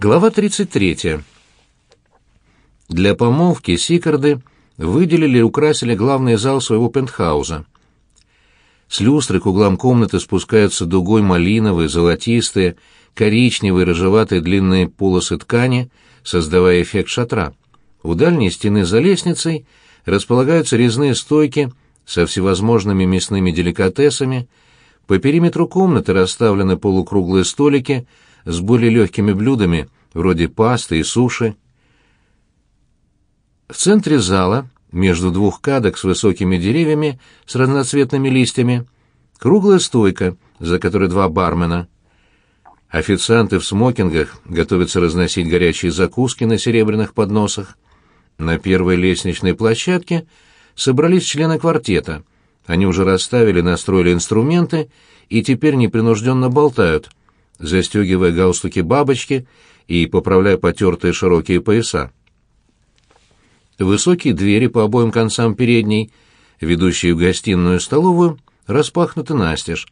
Глава 33. Для помолвки Сикарды выделили и украсили главный зал своего пентхауза. С люстры к углам комнаты спускаются дугой малиновые, золотистые, коричневые, рыжеватые длинные полосы ткани, создавая эффект шатра. У дальней стены за лестницей располагаются резные стойки со всевозможными мясными деликатесами, по периметру комнаты расставлены полукруглые столики с более легкими блюдами, вроде пасты и суши. В центре зала, между двух кадок с высокими деревьями с разноцветными листьями, круглая стойка, за которой два бармена. Официанты в смокингах готовятся разносить горячие закуски на серебряных подносах. На первой лестничной площадке собрались члены квартета — они уже расставили, настроили инструменты и теперь непринужденно болтают, застегивая галстуки бабочки и поправляя потертые широкие пояса. Высокие двери по обоим концам передней, ведущие в гостиную и столовую, распахнуты настежь.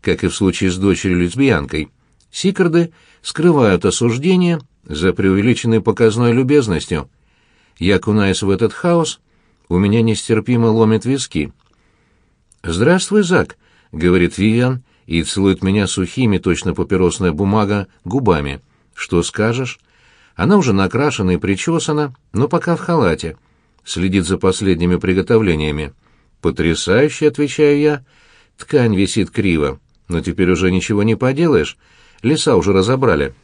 Как и в случае с дочерью-лесбиянкой, Сикарды скрывают осуждение за преувеличенной показной любезностью. Я окунаясь в этот хаос, у меня нестерпимо ломит виски — «Здравствуй, Зак», — говорит Вивиан и целует меня сухими, точно папиросная бумага, губами. «Что скажешь?» Она уже накрашена и причесана, но пока в халате. Следит за последними приготовлениями. «Потрясающе», — отвечаю я. «Ткань висит криво, но теперь уже ничего не поделаешь. Леса уже разобрали».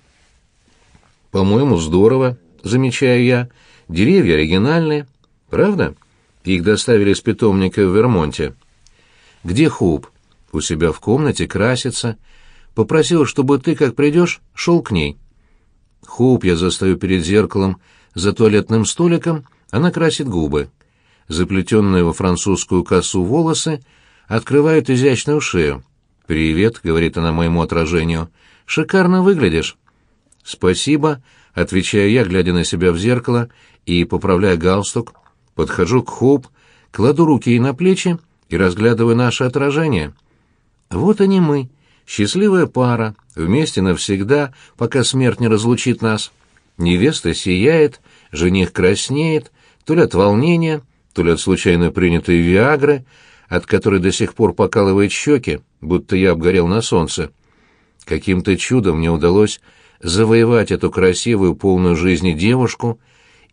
«По-моему, здорово», — замечаю я. «Деревья оригинальные. Правда? Их доставили с питомника в Вермонте». Где Хоуп? У себя в комнате красится. Попросил, чтобы ты, как придешь, шел к ней. Хоуп я застаю перед зеркалом за туалетным столиком, она красит губы. Заплетенные во французскую косу волосы открывают изящную шею. «Привет», — говорит она моему отражению, — «шикарно выглядишь». «Спасибо», — отвечаю я, глядя на себя в зеркало и поправляя галстук. Подхожу к Хоуп, кладу руки ей на плечи и разглядываю наше отражение. Вот они мы, счастливая пара, вместе навсегда, пока смерть не разлучит нас. Невеста сияет, жених краснеет, то ли от волнения, то ли от случайно принятой виагры, от которой до сих пор покалывает щеки, будто я обгорел на солнце. Каким-то чудом мне удалось завоевать эту красивую, полную жизни девушку,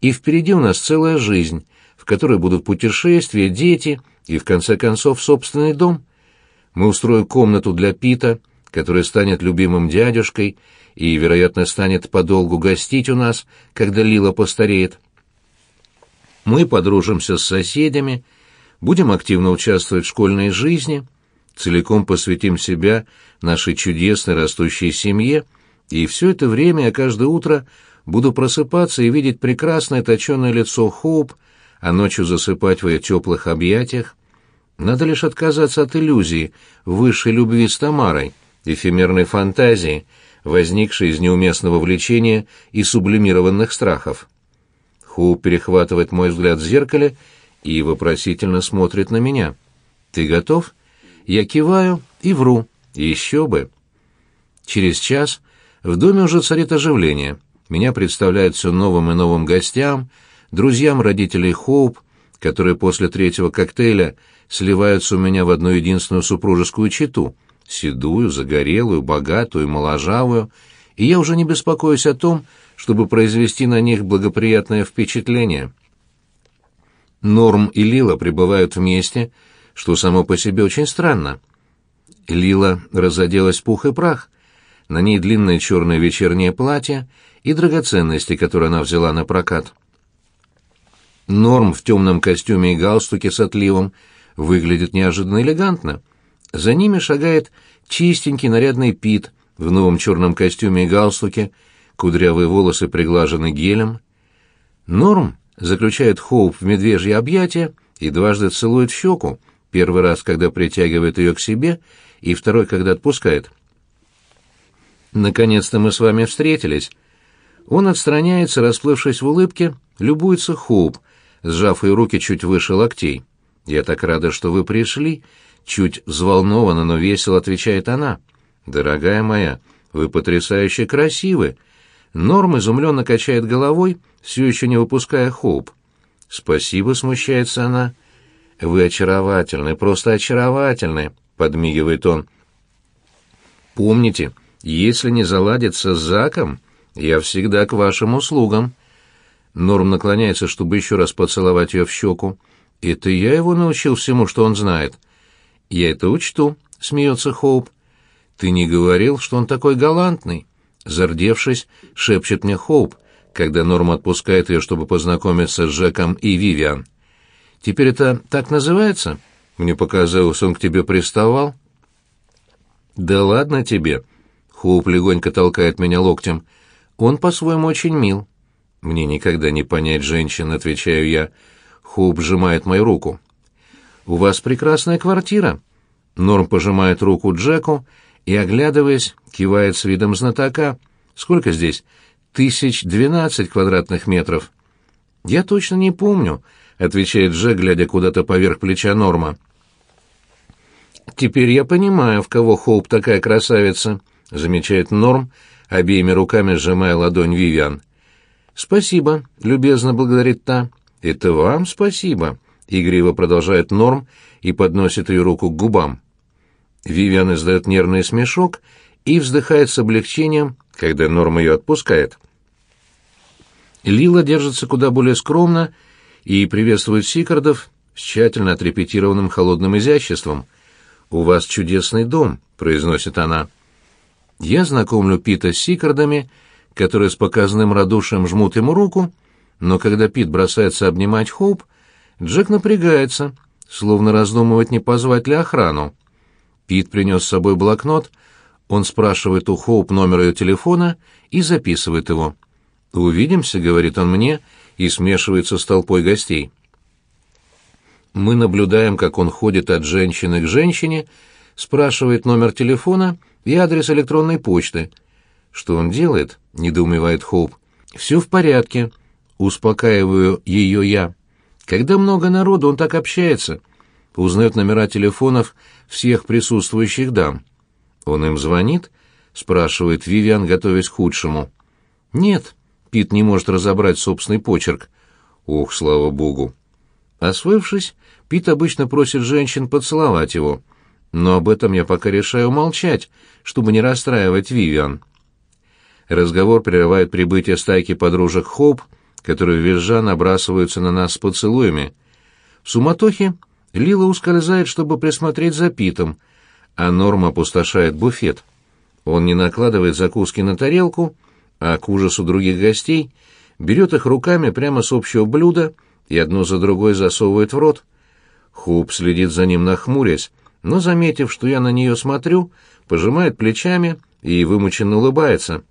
и впереди у нас целая жизнь, в которой будут путешествия, дети — и, в конце концов, собственный дом. Мы устроим комнату для Пита, который станет любимым дядюшкой и, вероятно, станет подолгу гостить у нас, когда Лила постареет. Мы подружимся с соседями, будем активно участвовать в школьной жизни, целиком посвятим себя нашей чудесной растущей семье, и все это время я каждое утро буду просыпаться и видеть прекрасное точеное лицо Хоуп, а ночью засыпать в ее теплых объятиях. Надо лишь отказаться от иллюзии высшей любви с Тамарой, эфемерной фантазии, возникшей из неуместного влечения и сублимированных страхов. Ху перехватывает мой взгляд в зеркале и вопросительно смотрит на меня. «Ты готов?» Я киваю и вру. Еще бы. Через час в доме уже царит оживление. Меня представляют все новым и новым гостям, друзьям родителей Хоуп, которые после третьего коктейля сливаются у меня в одну единственную супружескую чету, седую, загорелую, богатую, моложавую, и я уже не беспокоюсь о том, чтобы произвести на них благоприятное впечатление. Норм и Лила пребывают вместе, что само по себе очень странно. Лила разоделась в пух и прах. На ней длинное черное вечернее платье и драгоценности, которые она взяла на прокат. Норм в темном костюме и галстуке с отливом выглядит неожиданно элегантно. За ними шагает чистенький нарядный Пит в новом черном костюме и галстуке, кудрявые волосы приглажены гелем. Норм заключает Хоуп в медвежье объятие и дважды целует в щеку, первый раз, когда притягивает ее к себе, и второй, когда отпускает. «Наконец-то мы с вами встретились». Он отстраняется, расплывшись в улыбке, любуется Хоуп, сжав ее руки чуть выше локтей. «Я так рада, что вы пришли», — чуть взволнованно, но весело отвечает она. «Дорогая моя, вы потрясающе красивы», — Норм изумленно качает головой, все еще не выпуская Хоуп. «Спасибо», — смущается она. «Вы очаровательны, просто очаровательны», — подмигивает он. «Помните, если не заладится с Заком, я всегда к вашим услугам». Норм наклоняется, чтобы еще раз поцеловать ее в щеку. «Это я его научил всему, что он знает». «Я это учту», — смеется Хоуп. «Ты не говорил, что он такой галантный?» Зардевшись, шепчет мне Хоуп, когда Норм отпускает ее, чтобы познакомиться с Джеком и Вивиан. «Теперь это так называется? Мне показалось, он к тебе приставал?» «Да ладно тебе!» — Хоуп легонько толкает меня локтем. «Он по-своему очень мил». «Мне никогда не понять женщин», — отвечаю я. Хоуп сжимает мою руку. «У вас прекрасная квартира». Норм пожимает руку Джеку и, оглядываясь, кивает с видом знатока. «Сколько здесь?» «Тысяч двенадцать квадратных метров». «Я точно не помню», — отвечает Джек, глядя куда-то поверх плеча Норма. «Теперь я понимаю, в кого Хоуп такая красавица», — замечает Норм, обеими руками сжимая ладонь Вивиан. «Спасибо», — любезно благодарит та. «Это вам спасибо», — игриво продолжает Норм и подносит ее руку к губам. Вивиан издает нервный смешок и вздыхает с облегчением, когда Норм ее отпускает. Лила держится куда более скромно и приветствует Сикардов с тщательно отрепетированным холодным изяществом. «У вас чудесный дом», — произносит она. Я знакомлю Пита с Сикардами, которые с показанным радушием жмут ему руку, но когда Пит бросается обнимать Хоуп, Джек напрягается, словно раздумывает, не позвать ли охрану. Пит принес с собой блокнот, он спрашивает у Хоуп номер ее телефона и записывает его. «Увидимся», — говорит он мне, и смешивается с толпой гостей. Мы наблюдаем, как он ходит от женщины к женщине, спрашивает номер телефона и адрес электронной почты. «Что он делает?» — недоумевает Хоуп. «Все в порядке», — успокаиваю ее я. «Когда много народу, он так общается. Узнает номера телефонов всех присутствующих дам». «Он им звонит?» — спрашивает Вивиан, готовясь к худшему. «Нет», — Пит не может разобрать собственный почерк. «Ох, слава богу!» Освоившись, Пит обычно просит женщин поцеловать его, но об этом я пока решаю молчать, чтобы не расстраивать Вивиан. Разговор прерывает прибытие стайки подружек Хоп, которые визжа набрасываются на нас с поцелуями. В суматохе Лила ускользает, чтобы присмотреть за Питом, а Норма опустошает буфет. Он не накладывает закуски на тарелку, а к ужасу других гостей берет их руками прямо с общего блюда и одну за другой засовывает в рот. Хуп следит за ним нахмурясь, но, заметив, что я на нее смотрю, пожимает плечами и вымученно улыбается.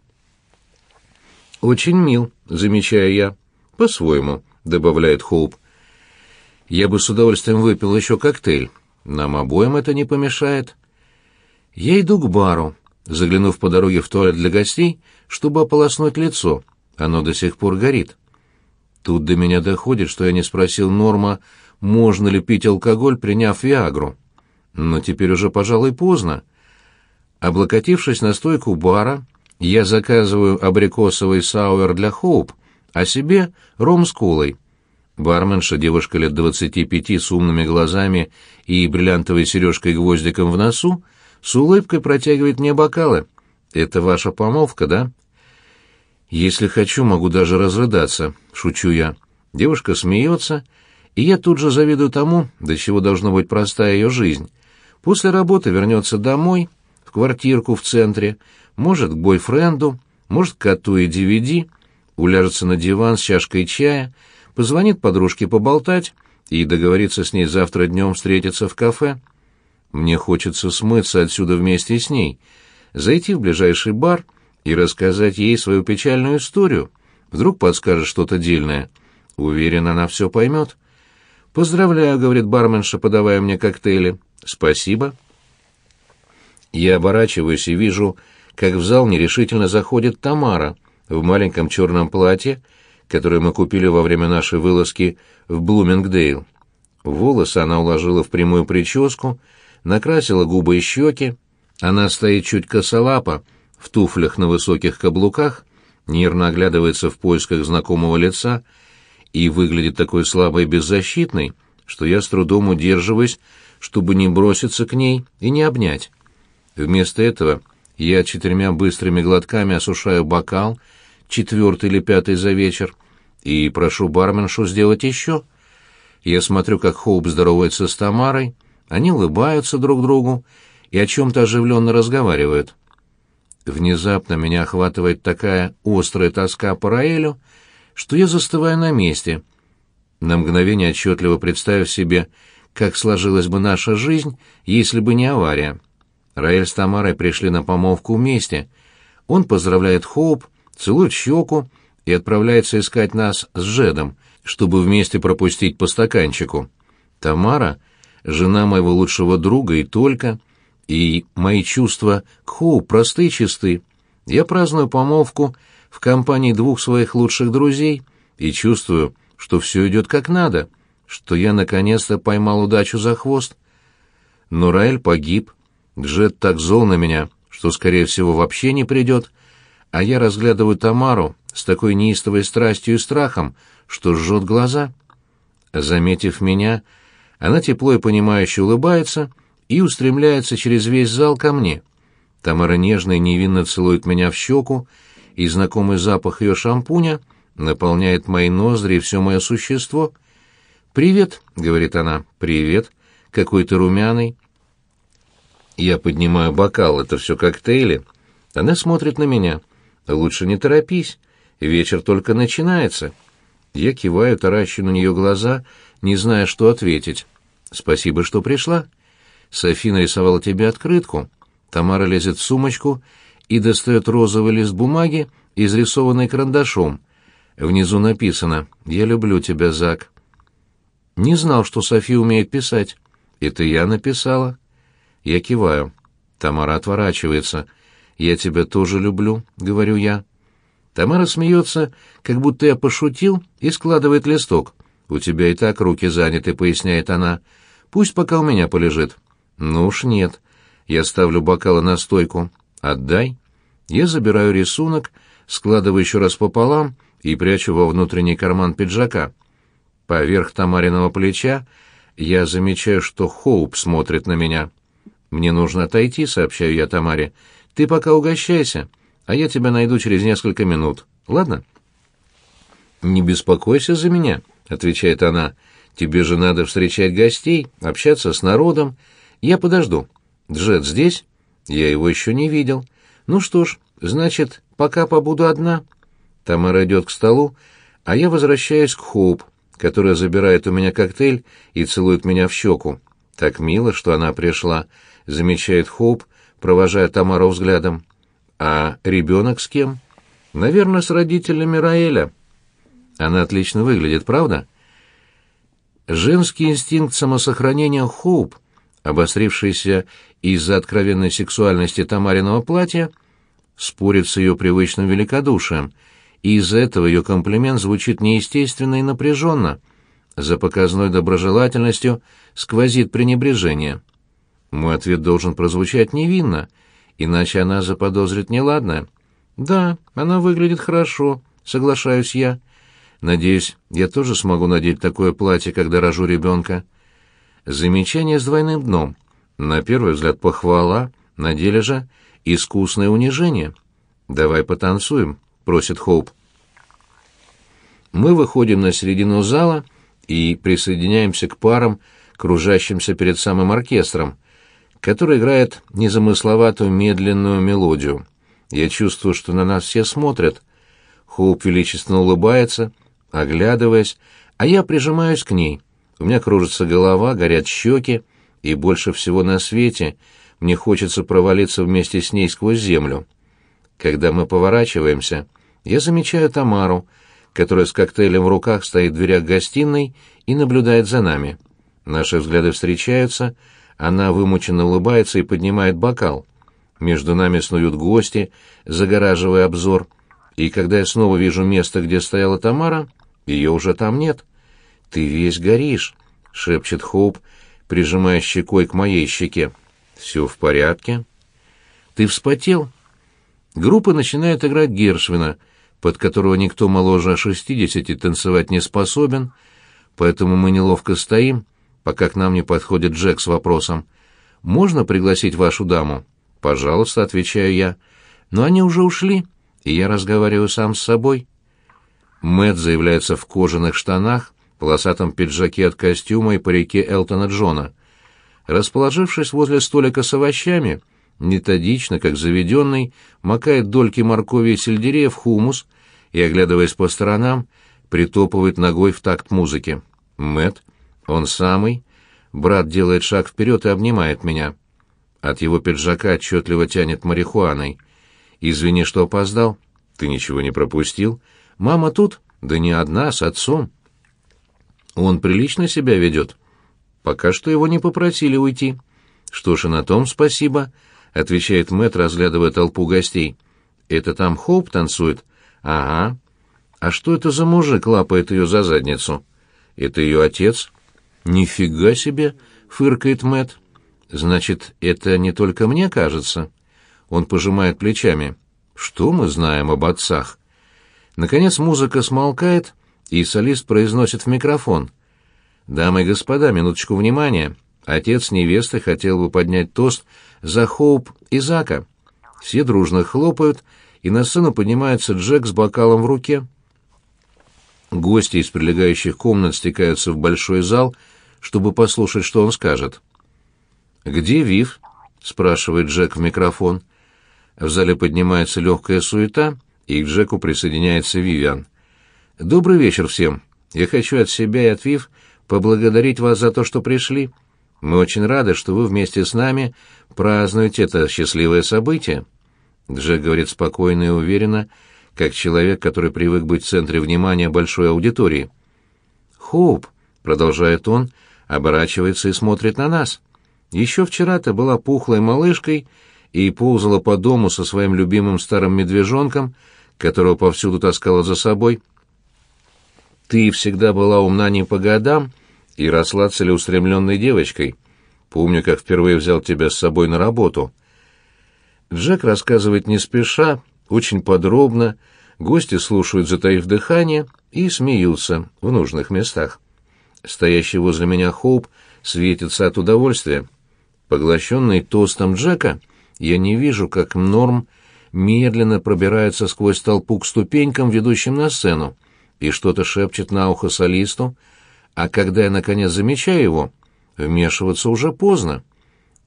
«Очень мил», — замечаю я. «По-своему», — добавляет Хоуп. «Я бы с удовольствием выпил еще коктейль. Нам обоим это не помешает». Я иду к бару, заглянув по дороге в туалет для гостей, чтобы ополоснуть лицо. Оно до сих пор горит. Тут до меня доходит, что я не спросил Норма, можно ли пить алкоголь, приняв Виагру. Но теперь уже, пожалуй, поздно. Облокотившись на стойку бара, я заказываю абрикосовый сауэр для Хоуп, а себе ром с колой. Барменша, девушка лет двадцати пяти с умными глазами и бриллиантовой сережкой-гвоздиком в носу, с улыбкой протягивает мне бокалы. «Это ваша помолвка, да?» «Если хочу, могу даже разрыдаться», — шучу я. Девушка смеется, и я тут же завидую тому, до чего должна быть простая ее жизнь. После работы вернется домой, в квартирку в центре, может, к бойфренду, может, к коту и DVD, уляжется на диван с чашкой чая, позвонит подружке поболтать и договорится с ней завтра днем встретиться в кафе. Мне хочется смыться отсюда вместе с ней, зайти в ближайший бар и рассказать ей свою печальную историю. Вдруг подскажет что-то дельное. Уверен, она все поймет. «Поздравляю», — говорит барменша, подавая мне коктейли. «Спасибо». Я оборачиваюсь и вижу, как в зал нерешительно заходит Тамара в маленьком черном платье, которое мы купили во время нашей вылазки в Блумингдейл. Волосы она уложила в прямую прическу, накрасила губы и щеки. Она стоит чуть косолапо, в туфлях на высоких каблуках, нервно оглядывается в поисках знакомого лица и выглядит такой слабой и беззащитной, что я с трудом удерживаюсь, чтобы не броситься к ней и не обнять. Вместо этого я четырьмя быстрыми глотками осушаю бокал, четвертый или пятый за вечер, и прошу барменшу сделать еще. Я смотрю, как Хоуп здоровается с Тамарой, они улыбаются друг другу и о чем-то оживленно разговаривают. Внезапно меня охватывает такая острая тоска по Раэлю, что я застываю на месте, на мгновение отчетливо представив себе, как сложилась бы наша жизнь, если бы не авария. Раэль с Тамарой пришли на помолвку вместе. Он поздравляет Хоуп, целует щеку и отправляется искать нас с Жедом, чтобы вместе пропустить по стаканчику. Тамара — жена моего лучшего друга и только, и мои чувства к Хоуп просты и чисты. Я праздную помолвку в компании двух своих лучших друзей и чувствую, что все идет как надо, что я наконец-то поймал удачу за хвост. Но Раэль погиб, Джет так зол на меня, что, скорее всего, вообще не придет, а я разглядываю Тамару с такой неистовой страстью и страхом, что жжет глаза. Заметив меня, она тепло и понимающе улыбается и устремляется через весь зал ко мне. Тамара нежно и невинно целует меня в щеку, и знакомый запах ее шампуня наполняет мои ноздри и все мое существо. «Привет», — говорит она, — «привет, какой ты румяный». Я поднимаю бокал, это все коктейли. Она смотрит на меня. «Лучше не торопись, вечер только начинается». Я киваю, таращу на нее глаза, не зная, что ответить. «Спасибо, что пришла. Софи нарисовала тебе открытку». Тамара лезет в сумочку и достает розовый лист бумаги, изрисованный карандашом. Внизу написано «Я люблю тебя, Зак». Не знал, что Софи умеет писать. Это я написала. Я киваю. Тамара отворачивается. «Я тебя тоже люблю», — говорю я. Тамара смеется, как будто я пошутил, и складывает листок. «У тебя и так руки заняты», — поясняет она. «Пусть пока у меня полежит». «Ну уж нет». Я ставлю бокалы на стойку. «Отдай». Я забираю рисунок, складываю еще раз пополам и прячу во внутренний карман пиджака. Поверх Тамариного плеча я замечаю, что Хоуп смотрит на меня. «Мне нужно отойти», — сообщаю я Тамаре. «Ты пока угощайся, а я тебя найду через несколько минут. Ладно?» «Не беспокойся за меня», — отвечает она. «Тебе же надо встречать гостей, общаться с народом. Я подожду. Джет здесь?» «Я его еще не видел. Ну что ж, значит, пока побуду одна». Тамара идет к столу, а я возвращаюсь к Хоуп, которая забирает у меня коктейль и целует меня в щеку. Так мило, что она пришла, замечает Хоуп, провожая Тамару взглядом. А ребенок с кем? Наверное, с родителями Раэля. Она отлично выглядит, правда? Женский инстинкт самосохранения Хоуп, обострившийся из-за откровенной сексуальности Тамариного платья, спорит с ее привычным великодушием — и из-за этого ее комплимент звучит неестественно и напряженно. За показной доброжелательностью сквозит пренебрежение. Мой ответ должен прозвучать невинно, иначе она заподозрит неладное. «Да, она выглядит хорошо», — соглашаюсь я. «Надеюсь, я тоже смогу надеть такое платье, когда рожу ребенка». Замечание с двойным дном. На первый взгляд похвала, на деле же искусное унижение. «Давай потанцуем», — просит Хоуп. Мы выходим на середину зала и присоединяемся к парам, кружащимся перед самым оркестром, который играет незамысловатую медленную мелодию. Я чувствую, что на нас все смотрят. Хоуп величественно улыбается, оглядываясь, а я прижимаюсь к ней. У меня кружится голова, горят щеки, и больше всего на свете мне хочется провалиться вместе с ней сквозь землю. Когда мы поворачиваемся, я замечаю Тамару, которая с коктейлем в руках стоит в дверях гостиной и наблюдает за нами. Наши взгляды встречаются, она вымученно улыбается и поднимает бокал. Между нами снуют гости, загораживая обзор, и когда я снова вижу место, где стояла Тамара, ее уже там нет. «Ты весь горишь», — шепчет Хоуп, прижимая щекой к моей щеке. «Все в порядке?» «Ты вспотел?» Группа начинает играть Гершвина — под которого никто моложе шестидесяти танцевать не способен, поэтому мы неловко стоим, пока к нам не подходит Джек с вопросом «Можно пригласить вашу даму?» «Пожалуйста», — отвечаю я. «Но они уже ушли, и я разговариваю сам с собой». Мэтт заявляется в кожаных штанах, полосатом пиджаке от костюма и парике Элтона Джона. Расположившись возле столика с овощами, методично, как заведенный, макает дольки моркови и сельдерея в хумус и, оглядываясь по сторонам, притопывает ногой в такт музыки. Мэт, он самый. Брат делает шаг вперед и обнимает меня. От его пиджака отчетливо тянет марихуаной. «Извини, что опоздал. Ты ничего не пропустил. Мама тут? Да не одна, с отцом». «Он прилично себя ведет?» «Пока что его не попросили уйти». «Что ж, и на том спасибо», — отвечает Мэтт, разглядывая толпу гостей. «Это там Хоуп танцует?» «Ага». «А что это за мужик лапает ее за задницу?» «Это ее отец». «Нифига себе!» — фыркает Мэтт. «Значит, это не только мне кажется?» Он пожимает плечами. «Что мы знаем об отцах?» Наконец музыка смолкает, и солист произносит в микрофон. «Дамы и господа, минуточку внимания. Отец невесты хотел бы поднять тост за Хоуп и Зака». Все дружно хлопают, и на сцену поднимается Джек с бокалом в руке. Гости из прилегающих комнат стекаются в большой зал, чтобы послушать, что он скажет. «Где Вив?» — спрашивает Джек в микрофон. В зале поднимается легкая суета, и к Джеку присоединяется Вивиан. «Добрый вечер всем. Я хочу от себя и от Вив поблагодарить вас за то, что пришли. Мы очень рады, что вы вместе с нами празднуете это счастливое событие». Джек говорит спокойно и уверенно, как человек, который привык быть в центре внимания большой аудитории. «Хоуп», — продолжает он, оборачивается и смотрит на нас. «Еще вчера ты была пухлой малышкой и ползала по дому со своим любимым старым медвежонком, которого повсюду таскала за собой. Ты всегда была умна не по годам и росла целеустремленной девочкой. Помню, как впервые взял тебя с собой на работу». Джек рассказывает не спеша, очень подробно, гости слушают, затаив дыхание, и смеются в нужных местах. Стоящий возле меня Хоуп светится от удовольствия. Поглощенный тостом Джека, я не вижу, как Норм медленно пробирается сквозь толпу к ступенькам, ведущим на сцену, и что-то шепчет на ухо солисту, а когда я, наконец, замечаю его, вмешиваться уже поздно.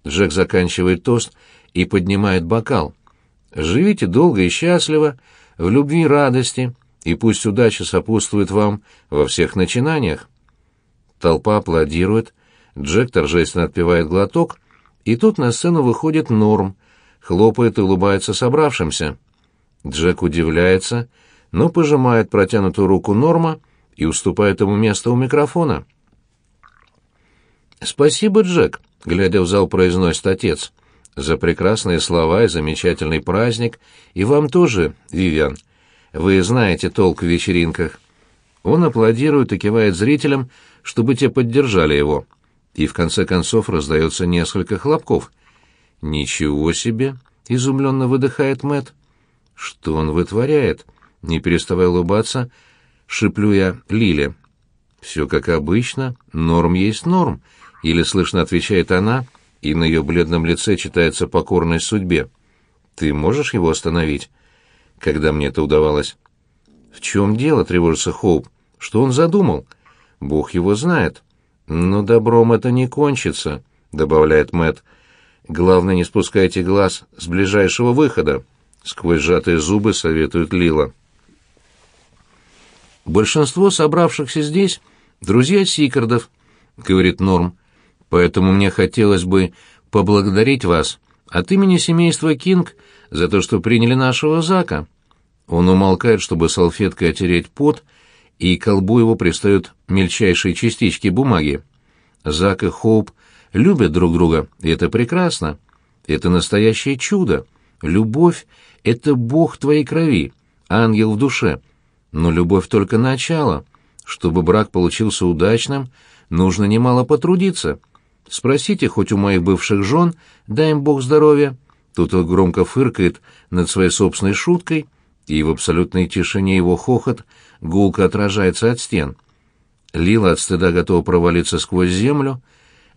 Джек заканчивает тост и поднимает бокал. «Живите долго и счастливо, в любви и радости, и пусть удача сопутствует вам во всех начинаниях». Толпа аплодирует, Джек торжественно отпивает глоток, и тут на сцену выходит Норм, хлопает и улыбается собравшимся. Джек удивляется, но пожимает протянутую руку Норма и уступает ему место у микрофона. «Спасибо, Джек», — глядя в зал, произносит отец за прекрасные слова и замечательный праздник, и вам тоже, Вивиан. Вы знаете толк в вечеринках. Он аплодирует и кивает зрителям, чтобы те поддержали его. И в конце концов раздается несколько хлопков. «Ничего себе!» — изумленно выдыхает Мэт. «Что он вытворяет?» Не переставая улыбаться, шиплю я Лиле. «Все как обычно, норм есть норм», — или слышно отвечает она — и на ее бледном лице читается покорность судьбе. «Ты можешь его остановить?» «Когда мне это удавалось?» «В чем дело?» — тревожится Хоуп. «Что он задумал?» «Бог его знает». «Но добром это не кончится», — добавляет Мэт. «Главное, не спускайте глаз с ближайшего выхода», — сквозь сжатые зубы советует Лила. «Большинство собравшихся здесь — друзья Сикардов», — говорит Норм поэтому мне хотелось бы поблагодарить вас от имени семейства Кинг за то, что приняли нашего Зака». Он умолкает, чтобы салфеткой отереть пот, и к колбу его пристают мельчайшие частички бумаги. Зак и Хоуп любят друг друга, и это прекрасно. Это настоящее чудо. Любовь — это Бог твоей крови, ангел в душе. Но любовь только начало. Чтобы брак получился удачным, нужно немало потрудиться — Спросите хоть у моих бывших жен, дай им бог здоровья. Тут он громко фыркает над своей собственной шуткой и в абсолютной тишине его хохот гулко отражается от стен. Лила от стыда готова провалиться сквозь землю.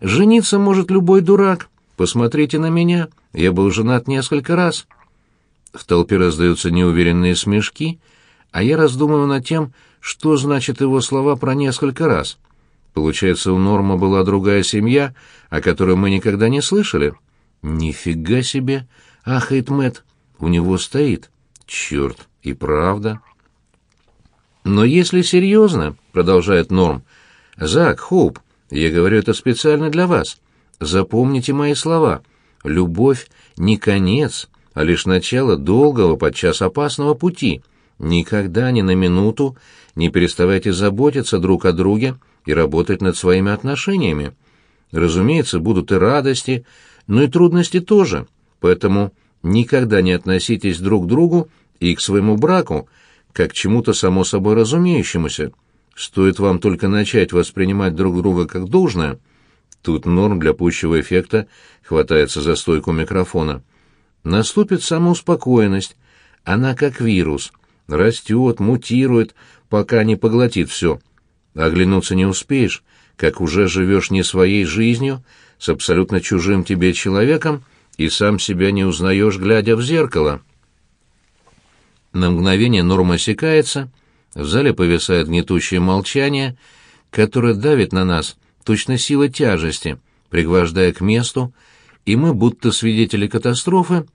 «Жениться может любой дурак. Посмотрите на меня. Я был женат несколько раз». В толпе раздаются неуверенные смешки, а я раздумываю над тем, что значит его слова про несколько раз. Получается, у Норма была другая семья, о которой мы никогда не слышали. «Нифига себе!» — ахает Мэтт. «У него стоит. Черт, и правда». «Но если серьезно», — продолжает Норм, — «Зак, Хоуп, я говорю это специально для вас. Запомните мои слова. Любовь не конец, а лишь начало долгого, подчас опасного пути. Никогда ни на минуту не переставайте заботиться друг о друге и работать над своими отношениями. Разумеется, будут и радости, но и трудности тоже, поэтому никогда не относитесь друг к другу и к своему браку, как к чему-то само собой разумеющемуся. Стоит вам только начать воспринимать друг друга как должное, тут норм для пущего эффекта хватается за стойку микрофона. Наступит самоуспокоенность, она как вирус, растет, мутирует, пока не поглотит все. Оглянуться не успеешь, как уже живешь не своей жизнью, с абсолютно чужим тебе человеком, и сам себя не узнаешь, глядя в зеркало. На мгновение Норма осекается, в зале повисает гнетущее молчание, которое давит на нас, точно сила тяжести, пригвождая к месту, и мы, будто свидетели катастрофы,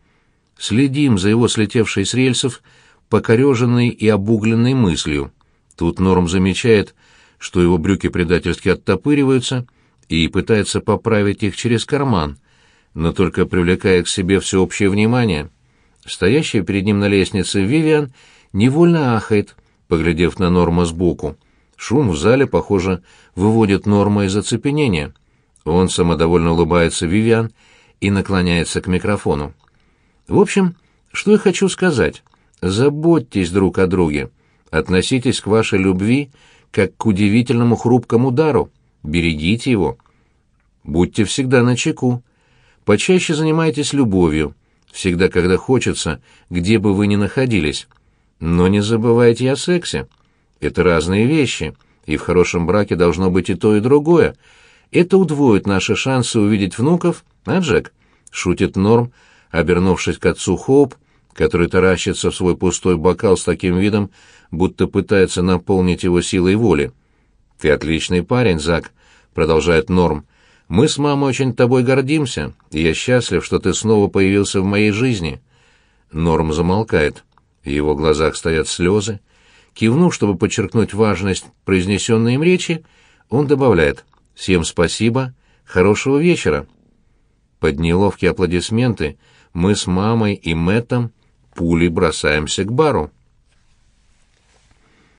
следим за его слетевшей с рельсов, покореженной и обугленной мыслью. Тут Норм замечает, что его брюки предательски оттопыриваются, и пытается поправить их через карман, но только привлекая к себе всеобщее внимание. Стоящая перед ним на лестнице Вивиан невольно ахает, поглядев на Норма сбоку. Шум в зале, похоже, выводит Норма из оцепенения. Он самодовольно улыбается Вивиан и наклоняется к микрофону. В общем, что я хочу сказать. Заботьтесь друг о друге. Относитесь к вашей любви как к удивительному хрупкому дару. Берегите его. Будьте всегда начеку. Почаще занимайтесь любовью, всегда, когда хочется, где бы вы ни находились. Но не забывайте о сексе. Это разные вещи, и в хорошем браке должно быть и то, и другое. Это удвоит наши шансы увидеть внуков, а, Джек? Шутит Норм, обернувшись к отцу Хоуп, который таращится в свой пустой бокал с таким видом, будто пытается наполнить его силой воли. «Ты отличный парень, Зак», — продолжает Норм. «Мы с мамой очень тобой гордимся, и я счастлив, что ты снова появился в моей жизни». Норм замолкает. В его глазах стоят слезы. Кивнув, чтобы подчеркнуть важность произнесенной им речи, он добавляет «Всем спасибо, хорошего вечера». Под неловкие аплодисменты мы с мамой и Мэттом пулей бросаемся к бару.